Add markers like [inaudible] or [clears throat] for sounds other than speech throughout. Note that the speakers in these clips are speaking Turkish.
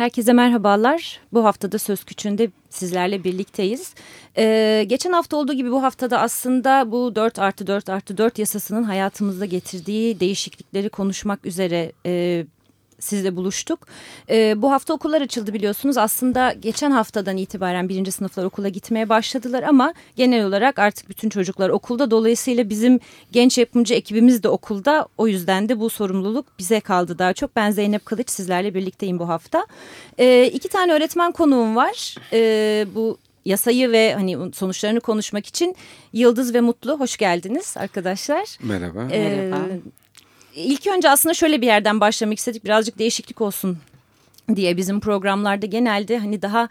Herkese merhabalar. Bu haftada Söz Küçüğü'nde sizlerle birlikteyiz. Ee, geçen hafta olduğu gibi bu haftada aslında bu 4 artı 4 artı 4 yasasının hayatımızda getirdiği değişiklikleri konuşmak üzere e, sizle buluştuk. E, bu hafta okullar açıldı biliyorsunuz. Aslında geçen haftadan itibaren birinci sınıflar okula gitmeye başladılar ama genel olarak artık bütün çocuklar okulda. Dolayısıyla bizim genç yapımcı ekibimiz de okulda. O yüzden de bu sorumluluk bize kaldı daha çok. Ben Zeynep Kılıç sizlerle birlikteyim bu hafta. E, iki tane öğretmen konuğum var. E, bu yasayı ve hani sonuçlarını konuşmak için Yıldız ve Mutlu hoş geldiniz arkadaşlar. Merhaba. Ee, Merhaba ilk önce aslında şöyle bir yerden başlamak istedik. Birazcık değişiklik olsun diye bizim programlarda genelde hani daha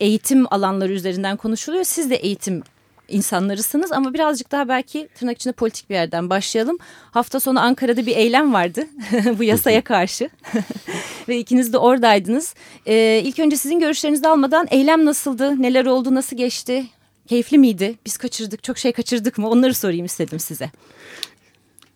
eğitim alanları üzerinden konuşuluyor. Siz de eğitim insanlarısınız ama birazcık daha belki tırnak içinde politik bir yerden başlayalım. Hafta sonu Ankara'da bir eylem vardı [laughs] bu yasaya karşı [laughs] ve ikiniz de oradaydınız. Ee, ilk önce sizin görüşlerinizi almadan eylem nasıldı, neler oldu, nasıl geçti, keyifli miydi? Biz kaçırdık, çok şey kaçırdık mı onları sorayım istedim size.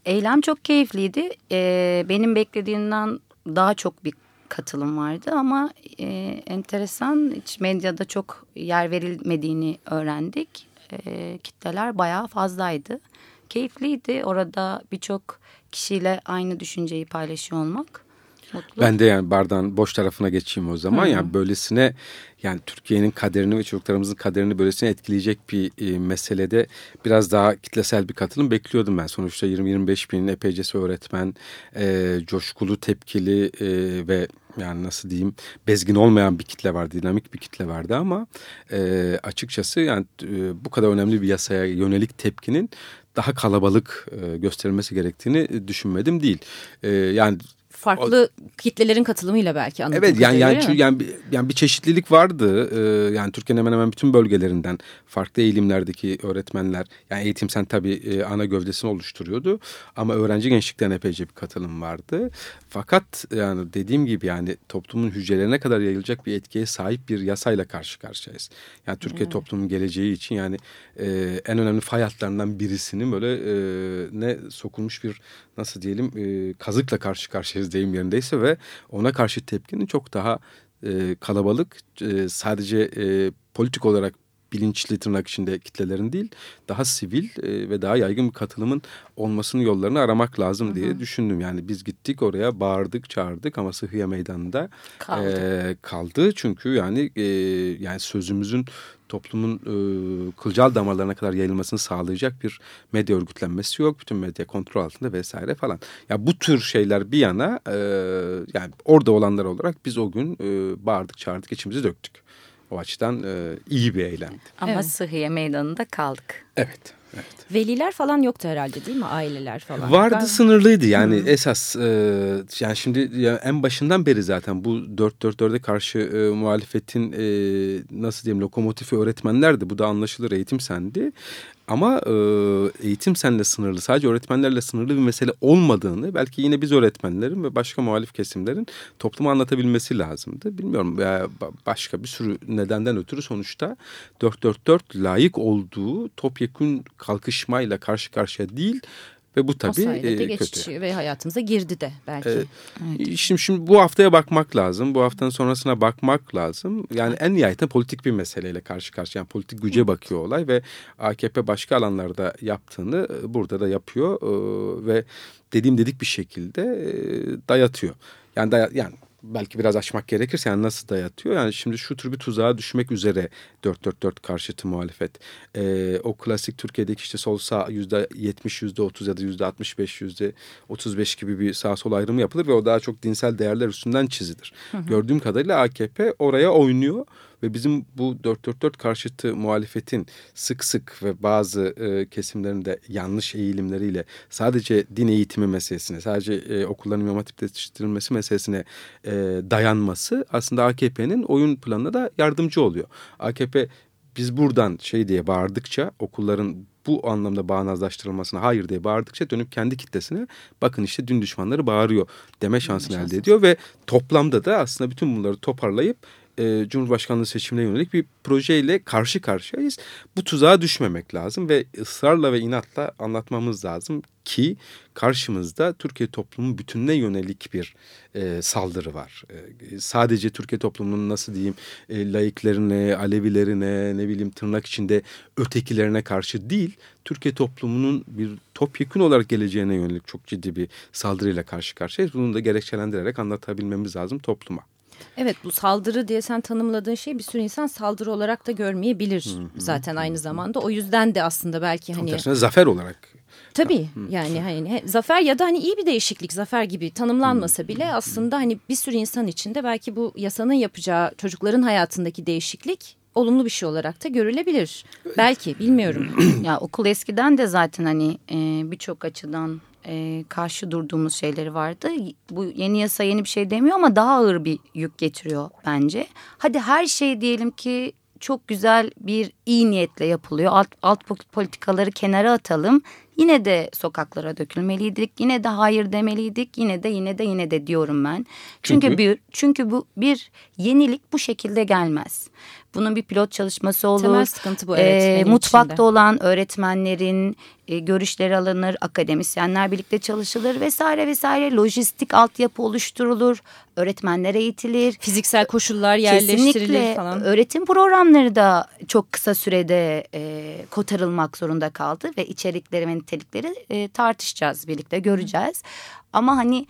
Eylem çok keyifliydi. Ee, benim beklediğimden daha çok bir katılım vardı ama e, enteresan hiç medyada çok yer verilmediğini öğrendik. E, kitleler bayağı fazlaydı. Keyifliydi orada birçok kişiyle aynı düşünceyi paylaşıyor olmak. Mutlu. Ben de yani bardağın boş tarafına geçeyim o zaman. Hı -hı. Yani böylesine yani Türkiye'nin kaderini ve çocuklarımızın kaderini böylesine etkileyecek bir e, meselede biraz daha kitlesel bir katılım bekliyordum ben. Sonuçta 20-25 bin epeycesi öğretmen, e, coşkulu, tepkili e, ve yani nasıl diyeyim bezgin olmayan bir kitle vardı, dinamik bir kitle vardı ama e, açıkçası yani e, bu kadar önemli bir yasaya yönelik tepkinin daha kalabalık e, gösterilmesi gerektiğini düşünmedim değil. E, yani farklı o, kitlelerin katılımıyla belki anladığım Evet yani yani, yani, yani, yani bir çeşitlilik vardı. Ee, yani Türkiye'nin hemen hemen bütün bölgelerinden farklı eğilimlerdeki öğretmenler yani eğitim sen tabii e, ana gövdesini oluşturuyordu ama öğrenci gençlikten epeyce bir katılım vardı. Fakat yani dediğim gibi yani toplumun hücrelerine kadar yayılacak bir etkiye sahip bir yasayla karşı karşıyayız. Yani Türkiye evet. toplumunun geleceği için yani e, en önemli fay hatlarından birisinin böyle e, ne sokulmuş bir nasıl diyelim e, kazıkla karşı karşıyayız deyim yerindeyse ve ona karşı tepkinin çok daha e, kalabalık e, sadece e, politik olarak bilinçli tırnak içinde kitlelerin değil daha sivil e, ve daha yaygın bir katılımın olmasının yollarını aramak lazım Hı -hı. diye düşündüm. Yani biz gittik oraya bağırdık çağırdık ama Sıhhiye Meydanı'nda kaldı. E, kaldı. Çünkü yani e, yani sözümüzün toplumun e, kılcal damarlarına kadar yayılmasını sağlayacak bir medya örgütlenmesi yok. Bütün medya kontrol altında vesaire falan. Ya bu tür şeyler bir yana e, yani orada olanlar olarak biz o gün e, bağırdık çağırdık içimizi döktük. O açıdan e, iyi bir eylemdi. Ama evet. Sıhhiye Meydanı'nda kaldık. Evet. Evet. Veliler falan yoktu herhalde değil mi? Aileler falan. Vardı ben... sınırlıydı yani hmm. esas e, yani şimdi ya en başından beri zaten bu 4-4-4'e karşı e, muhalefetin e, nasıl diyeyim lokomotifi öğretmenlerdi. Bu da anlaşılır eğitim sendi. Ama e, eğitim senle sınırlı, sadece öğretmenlerle sınırlı bir mesele olmadığını belki yine biz öğretmenlerin ve başka muhalif kesimlerin topluma anlatabilmesi lazımdı. Bilmiyorum ya başka bir sürü nedenden ötürü sonuçta 444 layık olduğu topyekun kalkışmayla karşı karşıya değil ve bu tabii o e, kötü. ve hayatımıza girdi de belki. Ee, evet. Şimdi, şimdi bu haftaya bakmak lazım. Bu haftanın sonrasına bakmak lazım. Yani en nihayetinde politik bir meseleyle karşı karşıya. Yani politik güce bakıyor olay ve AKP başka alanlarda yaptığını e, burada da yapıyor. Ee, ve dediğim dedik bir şekilde e, dayatıyor. Yani, daya, yani belki biraz açmak gerekirse yani nasıl dayatıyor? Yani şimdi şu tür bir tuzağa düşmek üzere 444 karşıtı muhalefet. Ee, o klasik Türkiye'deki işte sol sağ yüzde 70 yüzde 30 ya da yüzde 65 yüzde 35 gibi bir sağ sol ayrımı yapılır ve o daha çok dinsel değerler üstünden çizilir. Hı hı. Gördüğüm kadarıyla AKP oraya oynuyor ve bizim bu 444 karşıtı muhalefetin sık sık ve bazı e, kesimlerinde yanlış eğilimleriyle sadece din eğitimi meselesine, sadece e, okulların imam hatip yetiştirilmesi meselesine e, dayanması aslında AKP'nin oyun planına da yardımcı oluyor. AKP biz buradan şey diye bağırdıkça okulların bu anlamda bağnazlaştırılmasına hayır diye bağırdıkça dönüp kendi kitlesine bakın işte dün düşmanları bağırıyor deme şansını elde ediyor ve toplamda da aslında bütün bunları toparlayıp e, Cumhurbaşkanlığı seçimine yönelik bir projeyle karşı karşıyayız. Bu tuzağa düşmemek lazım ve ısrarla ve inatla anlatmamız lazım ki karşımızda Türkiye toplumunun bütününe yönelik bir e, saldırı var. E, sadece Türkiye toplumunun nasıl diyeyim e, laiklerine, Alevilerine, ne bileyim tırnak içinde ötekilerine karşı değil, Türkiye toplumunun bir topyekun olarak geleceğine yönelik çok ciddi bir saldırıyla karşı karşıyayız. Bunu da gerekçelendirerek anlatabilmemiz lazım topluma. Evet bu saldırı diye sen tanımladığın şey bir sürü insan saldırı olarak da görmeyebilir hı hı, zaten aynı zamanda. O yüzden de aslında belki hani... Tersine zafer olarak. Tabii yani hani zafer ya da hani iyi bir değişiklik zafer gibi tanımlanmasa bile aslında hani bir sürü insan içinde belki bu yasanın yapacağı çocukların hayatındaki değişiklik olumlu bir şey olarak da görülebilir. Belki bilmiyorum. [clears throat] ya okul eskiden de zaten hani e, birçok açıdan e, karşı durduğumuz şeyleri vardı. Bu yeni yasa yeni bir şey demiyor ama daha ağır bir yük getiriyor bence. Hadi her şey diyelim ki çok güzel bir iyi niyetle yapılıyor. Alt, alt politikaları kenara atalım. Yine de sokaklara dökülmeliydik. Yine de hayır demeliydik. Yine de yine de yine de diyorum ben. Çünkü, çünkü bir çünkü bu bir yenilik bu şekilde gelmez. Bunun bir pilot çalışması olur. Temel sıkıntı bu e, Mutfakta içinde. olan öğretmenlerin e, görüşleri alınır, akademisyenler birlikte çalışılır vesaire vesaire. Lojistik altyapı oluşturulur, öğretmenler eğitilir. Fiziksel koşullar yerleştirilir Kesinlikle. falan. Öğretim programları da çok kısa sürede e, kotarılmak zorunda kaldı ve içerikleri ve nitelikleri e, tartışacağız birlikte göreceğiz. Ama hani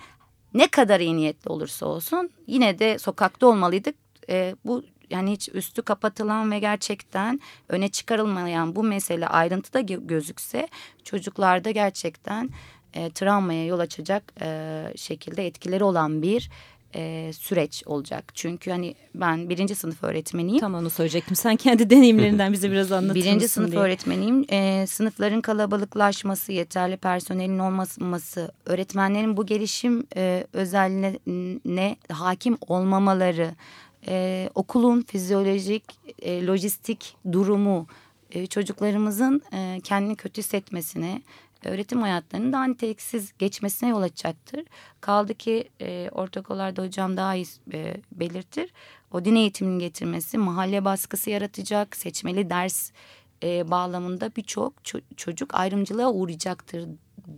ne kadar iyi niyetli olursa olsun yine de sokakta olmalıydık. E, bu yani hiç üstü kapatılan ve gerçekten öne çıkarılmayan bu mesele ayrıntıda gözükse çocuklarda gerçekten e, travmaya yol açacak e, şekilde etkileri olan bir e, süreç olacak. Çünkü hani ben birinci sınıf öğretmeniyim. Tam onu söyleyecektim. Sen kendi [laughs] deneyimlerinden bize biraz anlatır Birinci sınıf diye. öğretmeniyim. E, sınıfların kalabalıklaşması, yeterli personelin olmaması, öğretmenlerin bu gelişim e, özelliğine hakim olmamaları, e, okulun fizyolojik, e, lojistik durumu e, çocuklarımızın e, kendini kötü hissetmesine, öğretim hayatlarının daha niteliksiz geçmesine yol açacaktır. Kaldı ki e, ortaokullarda hocam daha iyi e, belirtir. O din eğitiminin getirmesi mahalle baskısı yaratacak, seçmeli ders e, bağlamında birçok ço çocuk ayrımcılığa uğrayacaktır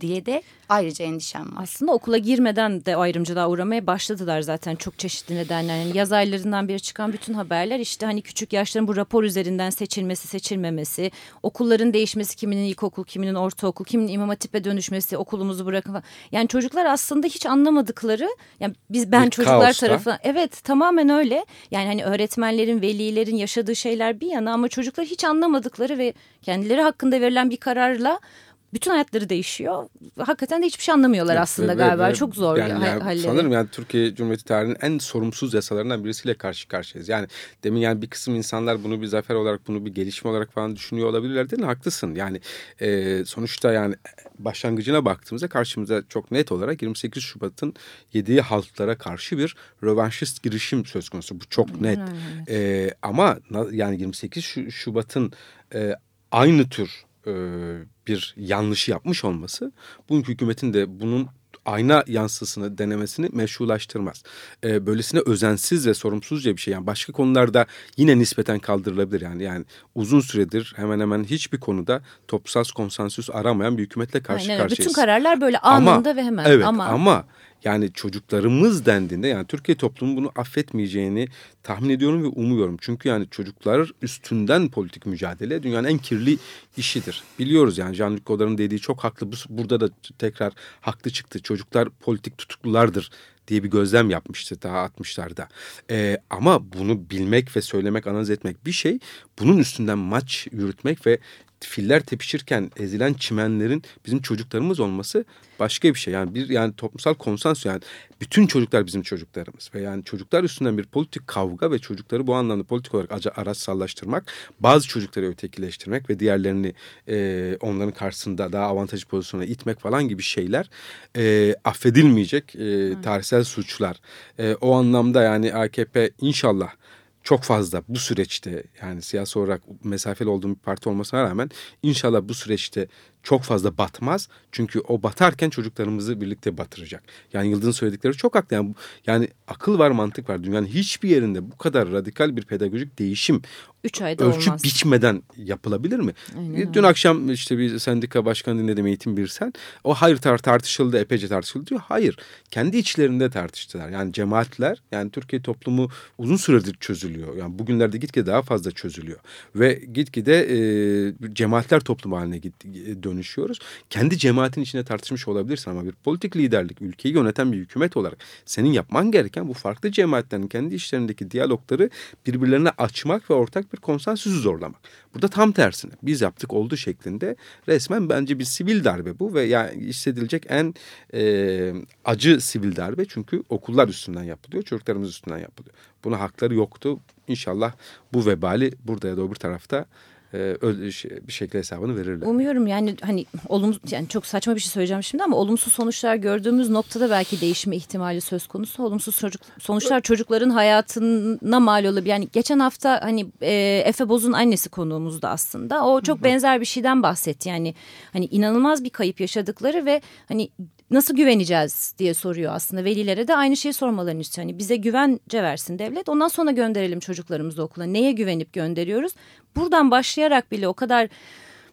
diye de ayrıca endişem var. Aslında okula girmeden de ayrımcılığa uğramaya başladılar zaten çok çeşitli nedenler. Yani yaz aylarından beri çıkan bütün haberler işte hani küçük yaşların bu rapor üzerinden seçilmesi seçilmemesi, okulların değişmesi kiminin ilkokul, kiminin ortaokul, kiminin imam hatipe dönüşmesi, okulumuzu bırakın. Yani çocuklar aslında hiç anlamadıkları yani biz ben bir çocuklar tarafından evet tamamen öyle. Yani hani öğretmenlerin, velilerin yaşadığı şeyler bir yana ama çocuklar hiç anlamadıkları ve kendileri hakkında verilen bir kararla bütün hayatları değişiyor. Hakikaten de hiçbir şey anlamıyorlar evet, aslında ve, galiba. Ve, Çok zor yani, yani, halleri. Sanırım yani Türkiye Cumhuriyeti tarihinin en sorumsuz yasalarından birisiyle karşı karşıyayız. Yani demin yani bir kısım insanlar bunu bir zafer olarak bunu bir gelişme olarak falan düşünüyor olabilirler değil mi? Haklısın. Yani e, sonuçta yani başlangıcına baktığımızda karşımıza çok net olarak 28 Şubat'ın yediği halklara karşı bir rövanşist girişim söz konusu. Bu çok net. E, ama yani 28 Şubat'ın e, aynı tür e, bir yanlışı yapmış olması bu hükümetin de bunun ayna yansısını denemesini meşrulaştırmaz. E, böylesine özensiz ve sorumsuzca bir şey. Yani başka konularda yine nispeten kaldırılabilir. Yani yani uzun süredir hemen hemen hiçbir konuda toplumsal konsensüs aramayan bir hükümetle karşı Aynen, karşıyayız. Bütün kararlar böyle anında ama, ve hemen. Evet ama, ama yani çocuklarımız dendiğinde yani Türkiye toplumu bunu affetmeyeceğini tahmin ediyorum ve umuyorum. Çünkü yani çocuklar üstünden politik mücadele dünyanın en kirli işidir. Biliyoruz yani Jean-Luc Godard'ın dediği çok haklı. Burada da tekrar haklı çıktı. Çocuklar politik tutuklulardır diye bir gözlem yapmıştı daha 60'larda. Ee, ama bunu bilmek ve söylemek, analiz etmek bir şey. Bunun üstünden maç yürütmek ve filler tepişirken ezilen çimenlerin bizim çocuklarımız olması başka bir şey. Yani bir yani toplumsal konsans yani bütün çocuklar bizim çocuklarımız ve yani çocuklar üstünden bir politik kavga ve çocukları bu anlamda politik olarak araçsallaştırmak, bazı çocukları ötekileştirmek ve diğerlerini e, onların karşısında daha avantajlı pozisyona itmek falan gibi şeyler e, affedilmeyecek e, tarihsel suçlar. E, o anlamda yani AKP inşallah çok fazla bu süreçte yani siyasi olarak mesafeli olduğum bir parti olmasına rağmen inşallah bu süreçte çok fazla batmaz. Çünkü o batarken çocuklarımızı birlikte batıracak. Yani Yıldız'ın söyledikleri çok haklı. Yani, yani akıl var mantık var. Dünyanın hiçbir yerinde bu kadar radikal bir pedagojik değişim Üç ayda ölçüp olmaz. biçmeden yapılabilir mi? Aynen Dün akşam işte bir sendika başkanı dinledim eğitim birsen. O hayır tar tartışıldı epeyce tartışıldı diyor. Hayır kendi içlerinde tartıştılar. Yani cemaatler yani Türkiye toplumu uzun süredir çözülüyor. Yani bugünlerde gitgide daha fazla çözülüyor. Ve gitgide e, cemaatler toplumu haline git, dönüşüyoruz. Kendi cemaatin içinde tartışmış olabilirsin ama bir politik liderlik ülkeyi yöneten bir hükümet olarak senin yapman gereken bu farklı cemaatlerin kendi işlerindeki diyalogları birbirlerine açmak ve ortak bir konsensüsü zorlamak. Burada tam tersine biz yaptık oldu şeklinde resmen bence bir sivil darbe bu ve yani hissedilecek en e, acı sivil darbe çünkü okullar üstünden yapılıyor, çocuklarımız üstünden yapılıyor. Buna hakları yoktu. İnşallah bu vebali burada ya da öbür tarafta bir şekilde hesabını verirler. Umuyorum yani hani olumsuz yani çok saçma bir şey söyleyeceğim şimdi ama olumsuz sonuçlar gördüğümüz noktada belki değişme ihtimali söz konusu. Olumsuz çocuk sonuçlar çocukların hayatına mal olabilir. Yani geçen hafta hani e, Efe Boz'un annesi konuğumuzda aslında. O çok benzer bir şeyden bahsetti. Yani hani inanılmaz bir kayıp yaşadıkları ve hani nasıl güveneceğiz diye soruyor aslında velilere de aynı şeyi sormalarını istiyor. Hani bize güvence versin devlet ondan sonra gönderelim çocuklarımızı okula. Neye güvenip gönderiyoruz? Buradan başlayarak bile o kadar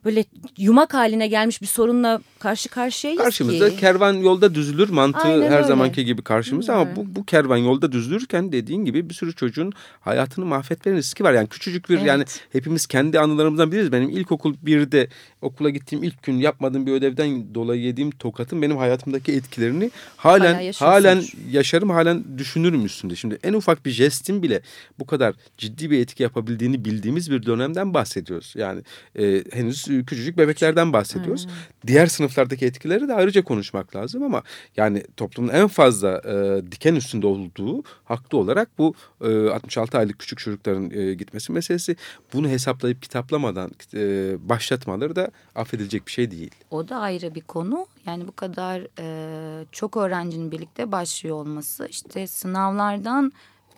böyle yumak haline gelmiş bir sorunla karşı karşıyayız Karşımızda ki. kervan yolda düzülür mantığı Aynen her öyle. zamanki gibi karşımızda ama bu, bu kervan yolda düzülürken dediğin gibi bir sürü çocuğun hayatını mahvetmenin riski var. Yani küçücük bir Evet. yani hepimiz kendi anılarımızdan biliriz. Benim ilkokul birde okula gittiğim ilk gün yapmadığım bir ödevden dolayı yediğim tokatın benim hayatımdaki etkilerini halen Hala halen yaşarım halen düşünürüm üstünde. Şimdi en ufak bir jestin bile bu kadar ciddi bir etki yapabildiğini bildiğimiz bir dönemden bahsediyoruz. Yani e, henüz küçücük bebeklerden bahsediyoruz. Diğer sınıflardaki etkileri de ayrıca konuşmak lazım ama yani toplumun en fazla e, diken üstünde olduğu haklı olarak bu e, 66 aylık küçük çocukların e, gitmesi meselesi. Bunu hesaplayıp kitaplamadan e, başlatmaları da affedilecek bir şey değil. O da ayrı bir konu. Yani bu kadar e, çok öğrencinin birlikte başlıyor olması işte sınavlardan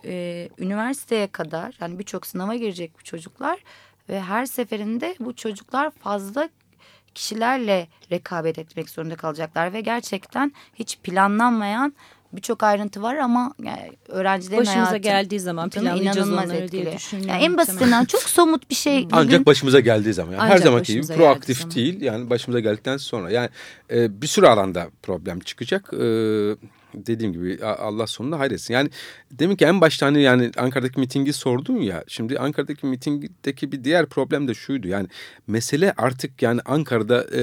e, üniversiteye kadar yani birçok sınava girecek bu çocuklar ve her seferinde bu çocuklar fazla kişilerle rekabet etmek zorunda kalacaklar ve gerçekten hiç planlanmayan birçok ayrıntı var ama yani öğrencilerin Başımıza hayatı geldiği zaman planlayacağız inanılmaz onları diye etkili. düşünüyorum. Yani en basitinden çok somut bir şey. Bugün, Ancak başımıza geldiği zaman. Yani her zamanki gibi proaktif zaman. değil. Yani başımıza geldikten sonra. Yani e, bir sürü alanda problem çıkacak. E, dediğim gibi Allah sonunda hayretsin. Yani demin ki en başta hani yani Ankara'daki mitingi sordun ya. Şimdi Ankara'daki mitingdeki bir diğer problem de şuydu. Yani mesele artık yani Ankara'da e,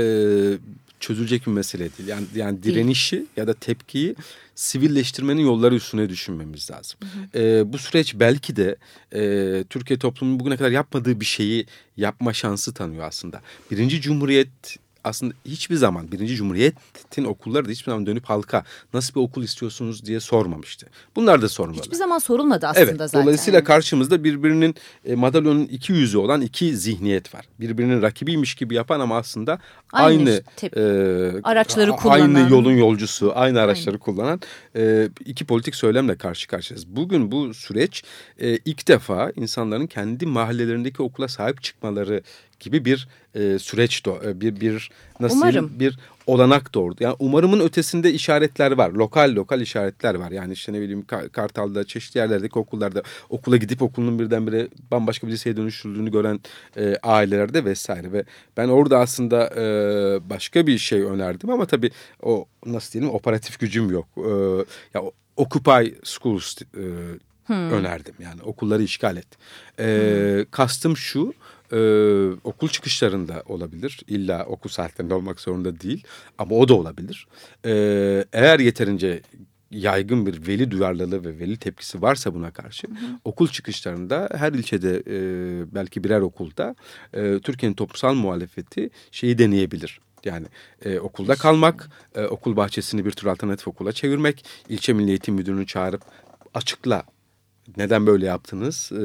çözülecek bir mesele değil. Yani, yani direnişi ya da tepkiyi sivilleştirmenin yolları üstüne düşünmemiz lazım. E, bu süreç belki de e, Türkiye toplumunun bugüne kadar yapmadığı bir şeyi yapma şansı tanıyor aslında. Birinci Cumhuriyet aslında hiçbir zaman birinci cumhuriyetin okulları da hiçbir zaman dönüp halka nasıl bir okul istiyorsunuz diye sormamıştı. Bunlar da sormalı. Hiçbir zaman sorulmadı aslında Evet, zaten. dolayısıyla karşımızda birbirinin e, madalyonun iki yüzü olan iki zihniyet var. Birbirinin rakibiymiş gibi yapan ama aslında Aynı aynı, e, araçları kullanan. Aynı yolun yolcusu, aynı araçları kullanan e, iki politik söylemle karşı karşıyayız. Bugün bu süreç e, ilk defa insanların kendi mahallelerindeki okula sahip çıkmaları gibi bir e, süreç do- e, bir bir nasıl Umarım. bir olanak doğurdu. Yani umarımın ötesinde işaretler var. Lokal lokal işaretler var. Yani işte ne bileyim Ka- Kartal'da çeşitli yerlerdeki okullarda okula gidip okulun birdenbire bambaşka bir liseye dönüştürüldüğünü gören e, ailelerde vesaire ve ben orada aslında e, başka bir şey önerdim ama tabii o nasıl diyelim operatif gücüm yok. E, ya Occupy Schools e, önerdim. Yani okulları işgal et. E, Kastım şu e, okul çıkışlarında olabilir. İlla okul saatlerinde olmak zorunda değil. Ama o da olabilir. E, eğer yeterince yaygın bir veli duyarlılığı ve veli tepkisi varsa buna karşı hı hı. okul çıkışlarında her ilçede e, belki birer okulda e, Türkiye'nin toplumsal muhalefeti şeyi deneyebilir. Yani e, okulda kalmak, e, okul bahçesini bir tür alternatif okula çevirmek, ilçe milli eğitim müdürünü çağırıp açıkla neden böyle yaptınız? E,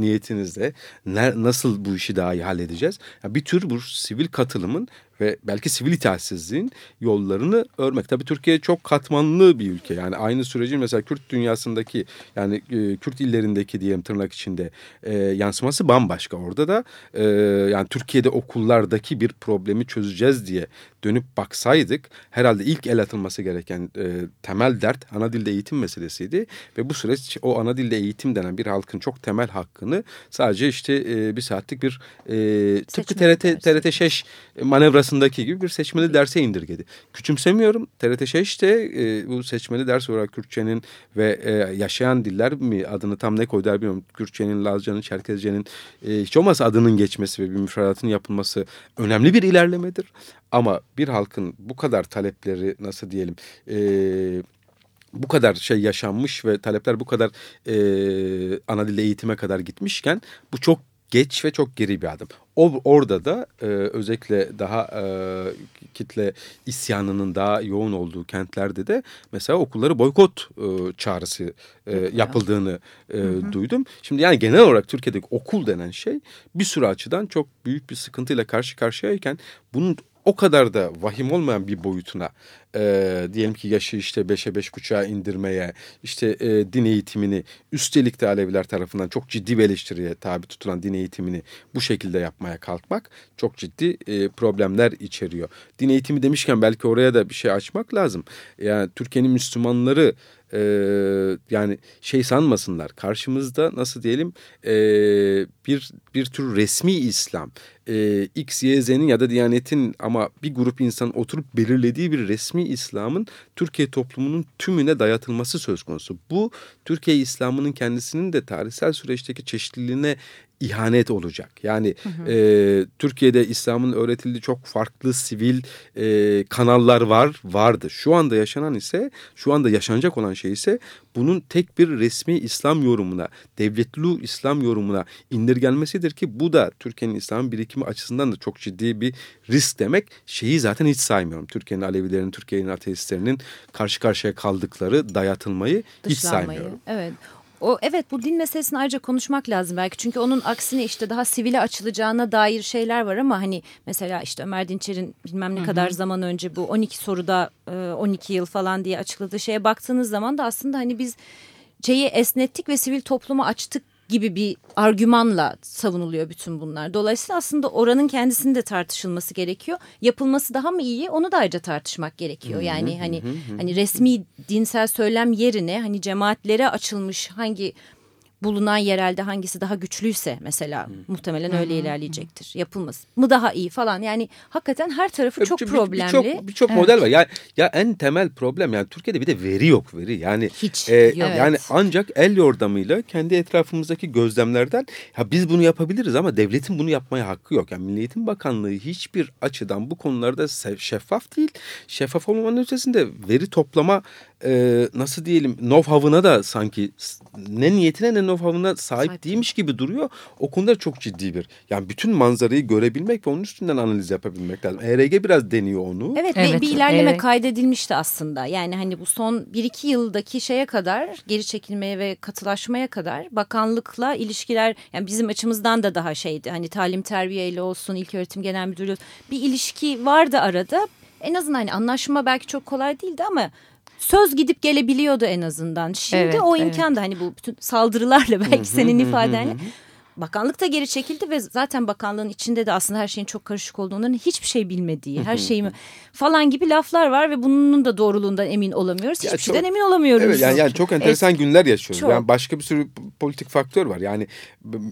niyetinizde ne, nasıl bu işi daha iyi halledeceğiz? Yani bir tür bu sivil katılımın ve belki sivil itaatsizliğin yollarını örmek. Tabii Türkiye çok katmanlı bir ülke. Yani aynı sürecin mesela Kürt dünyasındaki yani e, Kürt illerindeki diyelim tırnak içinde e, yansıması bambaşka. Orada da e, yani Türkiye'de okullardaki bir problemi çözeceğiz diye dönüp baksaydık herhalde ilk el atılması gereken e, temel dert ana dilde eğitim meselesiydi. Ve bu süreç o ana dilde eğitim denen bir halkın çok temel hakkını sadece işte e, bir saatlik bir e, tıpkı TRT, TRT Şeş manevrası arasındaki gibi bir seçmeli derse indirgedi. Küçümsemiyorum. TRT şey işte e, bu seçmeli ders olarak Kürtçenin ve e, yaşayan diller mi adını tam ne koydular bilmiyorum. Kürtçenin, Lazcanın, Çerkezcenin e, hiç olmazsa adının geçmesi ve bir müfredatın yapılması önemli bir ilerlemedir. Ama bir halkın bu kadar talepleri nasıl diyelim... E, bu kadar şey yaşanmış ve talepler bu kadar e, ana dilde eğitime kadar gitmişken bu çok geç ve çok geri bir adım. O, orada da e, özellikle daha e, kitle isyanının daha yoğun olduğu kentlerde de mesela okulları boykot e, çağrısı e, yapıldığını e, hı hı. duydum. Şimdi yani genel olarak Türkiye'deki okul denen şey bir sürü açıdan çok büyük bir sıkıntıyla karşı karşıyayken bunun o kadar da vahim olmayan bir boyutuna e, diyelim ki yaşı işte beşe beş buçuğa indirmeye işte e, din eğitimini üstelik de Aleviler tarafından çok ciddi bir eleştiriye tabi tutulan din eğitimini bu şekilde yapmaya kalkmak çok ciddi e, problemler içeriyor. Din eğitimi demişken belki oraya da bir şey açmak lazım. Yani Türkiye'nin Müslümanları e, yani şey sanmasınlar karşımızda nasıl diyelim e, bir bir tür resmi İslam e, X, Y, Z'nin ya da Diyanet'in ama bir grup insan oturup belirlediği bir resmi İslam'ın Türkiye toplumunun tümüne dayatılması söz konusu. Bu Türkiye İslam'ının kendisinin de tarihsel süreçteki çeşitliliğine ihanet olacak. Yani hı hı. E, Türkiye'de İslam'ın öğretildiği çok farklı sivil e, kanallar var, vardı. Şu anda yaşanan ise, şu anda yaşanacak olan şey ise bunun tek bir resmi İslam yorumuna, devletli İslam yorumuna indirgenmesidir ki bu da Türkiye'nin İslam birikimi açısından da çok ciddi bir risk demek. Şeyi zaten hiç saymıyorum. Türkiye'nin Alevilerinin, Türkiye'nin ateistlerinin karşı karşıya kaldıkları dayatılmayı Dışlanmayı. hiç saymıyorum. Evet. O evet bu din meselesini ayrıca konuşmak lazım belki. Çünkü onun aksine işte daha sivile açılacağına dair şeyler var ama hani mesela işte Ömer Dinçer'in bilmem ne kadar zaman önce bu 12 soruda 12 yıl falan diye açıkladığı şeye baktığınız zaman da aslında hani biz şeyi esnettik ve sivil toplumu açtık gibi bir argümanla savunuluyor bütün bunlar. Dolayısıyla aslında oranın kendisinin de tartışılması gerekiyor. Yapılması daha mı iyi onu da ayrıca tartışmak gerekiyor. Yani hani hani resmi dinsel söylem yerine hani cemaatlere açılmış hangi bulunan yerelde hangisi daha güçlüyse mesela hmm. muhtemelen öyle hmm. ilerleyecektir. Yapılması mı daha iyi falan yani hakikaten her tarafı çok bir, problemli. Birçok bir çok evet. model var. Ya, ya en temel problem yani Türkiye'de bir de veri yok veri. Yani hiç e, yok. Yani ancak el yordamıyla kendi etrafımızdaki gözlemlerden ya biz bunu yapabiliriz ama devletin bunu yapmaya hakkı yok. Yani Milli Eğitim Bakanlığı hiçbir açıdan bu konularda şeffaf değil. Şeffaf olmanın ötesinde veri toplama e, nasıl diyelim know-how'ına da sanki ne niyetine ne know-how'ına sahip, sahip değilmiş gibi duruyor. O konuda çok ciddi bir. Yani bütün manzarayı görebilmek ve onun üstünden analiz yapabilmek lazım. ERG biraz deniyor onu. Evet, evet bir, ilerleme evet. kaydedilmişti aslında. Yani hani bu son bir iki yıldaki şeye kadar geri çekilmeye ve katılaşmaya kadar bakanlıkla ilişkiler yani bizim açımızdan da daha şeydi. Hani talim terbiyeyle olsun ilk öğretim genel müdürlüğü bir ilişki vardı arada. En azından hani anlaşma belki çok kolay değildi ama söz gidip gelebiliyordu en azından. Şimdi evet, o imkan evet. da hani bu bütün saldırılarla belki senin ifadenle Bakanlık da geri çekildi ve zaten bakanlığın içinde de aslında her şeyin çok karışık olduğundan hiçbir şey bilmediği, her şeyi falan gibi laflar var ve bunun da doğruluğundan emin olamıyoruz. Hiçbir çok, şeyden emin olamıyoruz. Evet yani, yani çok enteresan evet, günler yaşıyoruz. Çok. Yani başka bir sürü politik faktör var. Yani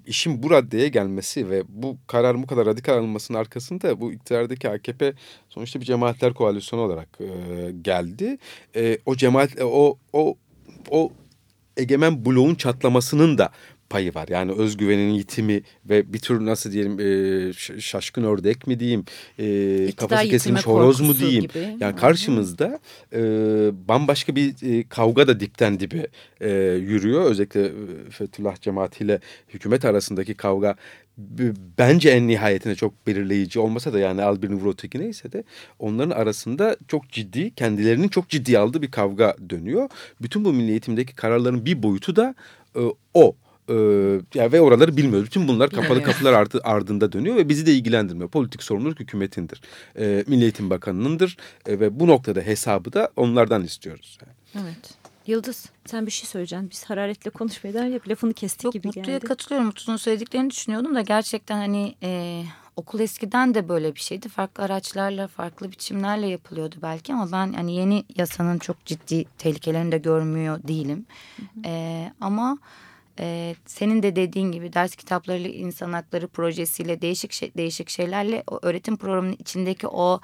işin bu raddeye gelmesi ve bu karar bu kadar radikal alınmasının arkasında bu iktidardaki AKP sonuçta bir cemaatler koalisyonu olarak e, geldi. E, o cemaat e, o o o egemen bloğun çatlamasının da payı var. Yani özgüvenin yitimi ve bir tür nasıl diyelim e, şaşkın ördek mi diyeyim, e, kafası kesilmiş horoz mu diyeyim. Gibi. Yani karşımızda e, bambaşka bir e, kavga da dipten dibe e, yürüyor. Özellikle e, Fethullah cemaatiyle hükümet arasındaki kavga bence en nihayetinde çok belirleyici olmasa da yani Albin Vroteki neyse de onların arasında çok ciddi kendilerinin çok ciddi aldığı bir kavga dönüyor. Bütün bu milli eğitimdeki kararların bir boyutu da e, o. Ee, yani ve oraları bilmiyoruz. Bütün bunlar kapalı kapılar ardı, ardında dönüyor ve bizi de ilgilendirmiyor. Politik sorumluluk hükümetindir. Ee, Milli Eğitim Bakanı'nındır ee, ve bu noktada hesabı da onlardan istiyoruz. Yani. Evet. Yıldız sen bir şey söyleyeceksin. Biz hararetle konuşmaya devam yap. Lafını kestik Çok gibi Mutlu'ya geldi. katılıyorum. Mutlu'nun söylediklerini düşünüyordum da gerçekten hani e, okul eskiden de böyle bir şeydi. Farklı araçlarla, farklı biçimlerle yapılıyordu belki ama ben hani yeni yasanın çok ciddi tehlikelerini de görmüyor değilim. Hı hı. E, ama e, senin de dediğin gibi ders kitaplarıyla insan hakları projesiyle değişik şey, değişik şeylerle o öğretim programının içindeki o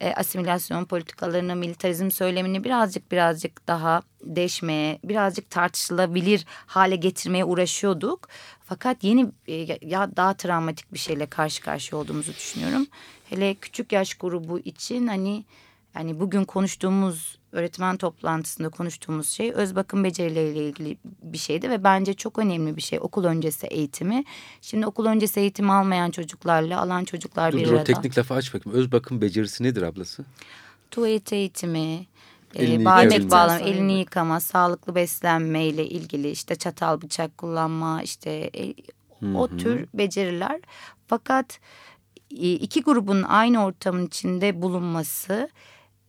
e, asimilasyon politikalarını, militarizm söylemini birazcık birazcık daha deşmeye, birazcık tartışılabilir hale getirmeye uğraşıyorduk. Fakat yeni e, ya daha travmatik bir şeyle karşı karşıya olduğumuzu düşünüyorum. Hele küçük yaş grubu için hani yani bugün konuştuğumuz öğretmen toplantısında konuştuğumuz şey öz bakım becerileriyle ilgili bir şeydi ve bence çok önemli bir şey okul öncesi eğitimi. Şimdi okul öncesi eğitim almayan çocuklarla alan çocuklar dur, bir dur, arada. teknik lafı aç bakayım. Öz bakım becerisi nedir ablası? Tuvalet eğitimi, e, bağırmak bağlama, elini yıkama, sağlıklı beslenme ile ilgili işte çatal bıçak kullanma işte e, o tür beceriler. Fakat e, iki grubun aynı ortamın içinde bulunması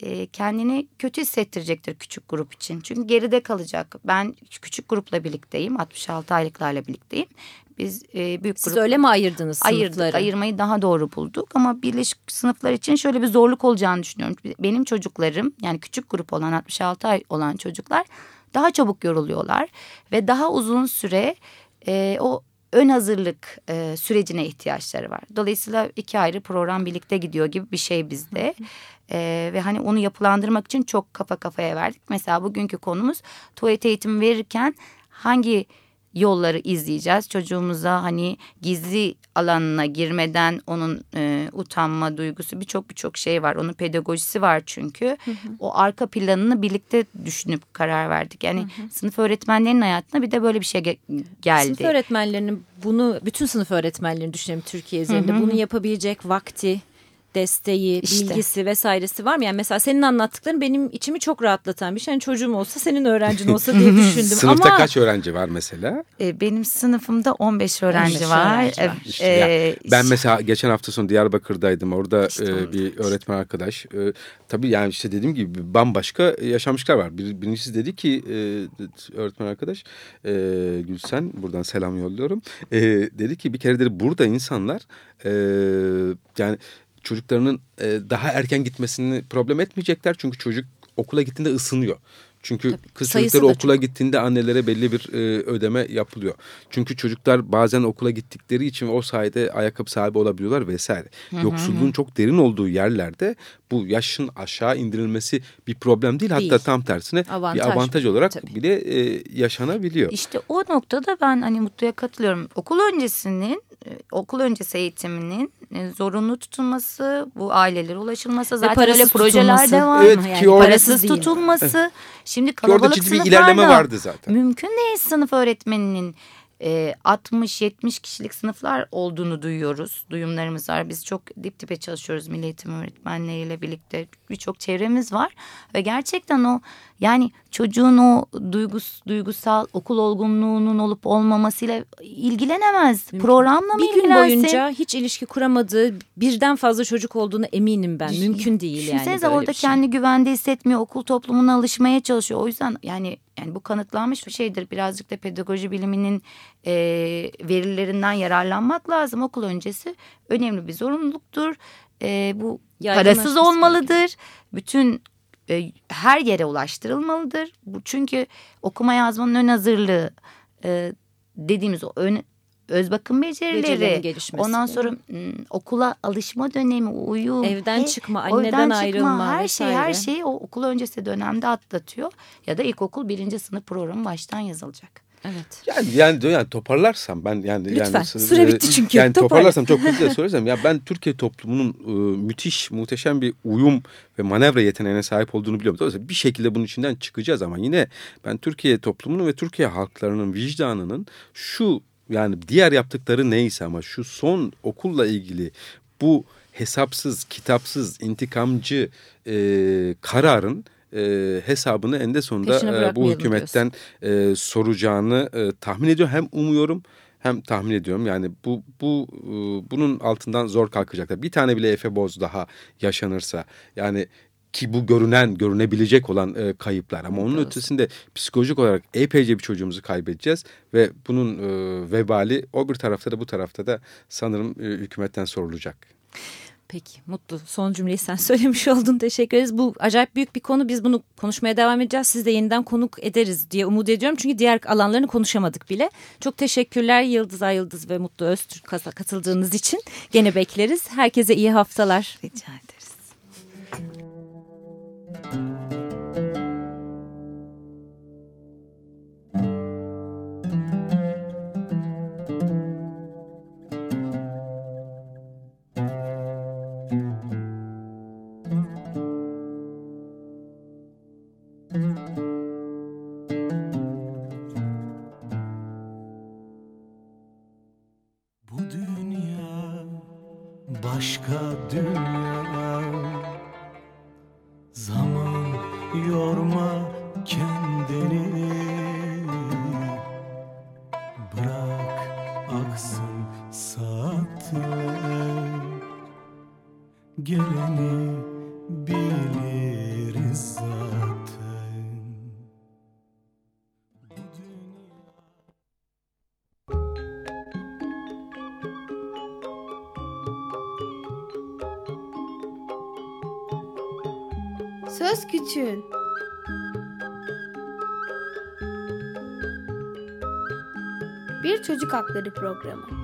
e, kendini kötü hissettirecektir küçük grup için. Çünkü geride kalacak. Ben küçük grupla birlikteyim. 66 aylıklarla birlikteyim. Biz e, büyük Siz grup, öyle mi ayırdınız sınıfları? Ayırdık. Ayırmayı daha doğru bulduk. Ama birleşik sınıflar için şöyle bir zorluk olacağını düşünüyorum. Benim çocuklarım yani küçük grup olan 66 ay olan çocuklar daha çabuk yoruluyorlar. Ve daha uzun süre e, o ön hazırlık e, sürecine ihtiyaçları var. Dolayısıyla iki ayrı program birlikte gidiyor gibi bir şey bizde. E, ve hani onu yapılandırmak için çok kafa kafaya verdik. Mesela bugünkü konumuz tuvalet eğitimi verirken hangi yolları izleyeceğiz. Çocuğumuza hani gizli alanına girmeden onun e, utanma duygusu birçok birçok şey var. Onun pedagojisi var çünkü. Hı hı. O arka planını birlikte düşünüp karar verdik. Yani hı hı. sınıf öğretmenlerinin hayatına bir de böyle bir şey ge geldi. Sınıf öğretmenlerinin bunu bütün sınıf öğretmenlerini düşünelim Türkiye üzerinde. Hı hı. Bunu yapabilecek vakti desteği, işte. bilgisi vesairesi var mı? Yani mesela senin anlattıkların benim içimi çok rahatlatan bir şey. Yani çocuğum olsa senin öğrencin olsa diye [laughs] düşündüm. Sınıfta Ama... kaç öğrenci var mesela? E, benim sınıfımda 15 öğrenci 15 var. Öğrenci var. E, işte e, ben mesela geçen hafta sonu Diyarbakır'daydım. Orada işte e, bir öğretmen arkadaş. E, tabii yani işte dediğim gibi bambaşka yaşamışlar var. Bir, birincisi dedi ki e, öğretmen arkadaş e, Gülsen buradan selam yolluyorum. E, dedi ki bir kere dedi burada insanlar e, yani çocuklarının e, daha erken gitmesini problem etmeyecekler. Çünkü çocuk okula gittiğinde ısınıyor. Çünkü Tabii, kız çocukları okula çok. gittiğinde annelere belli bir e, ödeme yapılıyor. Çünkü çocuklar bazen okula gittikleri için o sayede ayakkabı sahibi olabiliyorlar vesaire. Hı hı. Yoksulluğun çok derin olduğu yerlerde bu yaşın aşağı indirilmesi bir problem değil. değil. Hatta tam tersine avantaj. bir avantaj olarak Tabii. bile e, yaşanabiliyor. İşte o noktada ben hani Mutlu'ya katılıyorum. Okul öncesinin e, okul öncesi eğitiminin e, zorunlu tutulması, bu ailelere ulaşılması zaten öyle projeler de var. Evet, yani ki orada, parasız tutulması. Şimdi kalabalık ciddi bir ilerleme vardı zaten. Mümkün değil sınıf öğretmeninin 60-70 e, kişilik sınıflar olduğunu duyuyoruz. Duyumlarımız var. Biz çok dip dipe çalışıyoruz milli eğitim öğretmenleriyle birlikte. Birçok çevremiz var. Ve gerçekten o yani çocuğun o duygus, duygusal okul olgunluğunun olup olmamasıyla ilgilenemez. Mümkün. Programla mı Bir gün boyunca hiç ilişki kuramadığı birden fazla çocuk olduğunu eminim ben. Mümkün değil yani. Düşünsenize orada şey. kendi güvende hissetmiyor. Okul toplumuna alışmaya çalışıyor. O yüzden yani yani bu kanıtlanmış bir şeydir. Birazcık da pedagoji biliminin e, verilerinden yararlanmak lazım. Okul öncesi önemli bir zorunluluktur. E, bu parasız olmalıdır. Bütün e, her yere ulaştırılmalıdır. Bu çünkü okuma yazmanın ön hazırlığı e, dediğimiz o ön, öz bakım becerileri, ondan sonra m, okula alışma dönemi, uyum, evden çıkma, anneden ayrılma, her şey her şeyi o okul öncesi dönemde atlatıyor. Ya da ilkokul birinci sınıf programı baştan yazılacak. Evet. Yani yani yani toparlarsam ben yani Lütfen. yani Süre bitti çünkü. Yani Toparla. toparlarsam çok hızlı [laughs] söylesem ya ben Türkiye toplumunun e, müthiş muhteşem bir uyum ve manevra yeteneğine sahip olduğunu biliyorum. Dolayısıyla bir şekilde bunun içinden çıkacağız ama yine ben Türkiye toplumunun ve Türkiye halklarının vicdanının şu yani diğer yaptıkları neyse ama şu son okulla ilgili bu hesapsız, kitapsız, intikamcı e, kararın e, hesabını en de sonunda e, bu hükümetten e, soracağını e, tahmin ediyorum. Hem umuyorum hem tahmin ediyorum. Yani bu bu e, bunun altından zor kalkacaklar. Bir tane bile Efe Boz daha yaşanırsa yani ki bu görünen, görünebilecek olan e, kayıplar. Ama onun Evet. ötesinde psikolojik olarak epeyce bir çocuğumuzu kaybedeceğiz. Ve bunun e, vebali o bir tarafta da bu tarafta da sanırım e, hükümetten sorulacak. Peki Mutlu son cümleyi sen [laughs] söylemiş oldun teşekkür ederiz. Bu acayip büyük bir konu biz bunu konuşmaya devam edeceğiz. Siz de yeniden konuk ederiz diye umut ediyorum. Çünkü diğer alanlarını konuşamadık bile. Çok teşekkürler Yıldız Ay Yıldız ve Mutlu Öztürk katıldığınız için. Gene bekleriz. Herkese iyi haftalar. Rica ederiz. Saatler Geleni biliriz zaten. Söz Küçüğün. Bir Çocuk Hakları Programı